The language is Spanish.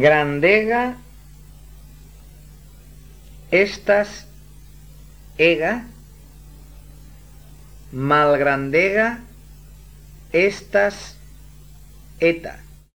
grandega, estas, ega, malgrandega, estas, eta.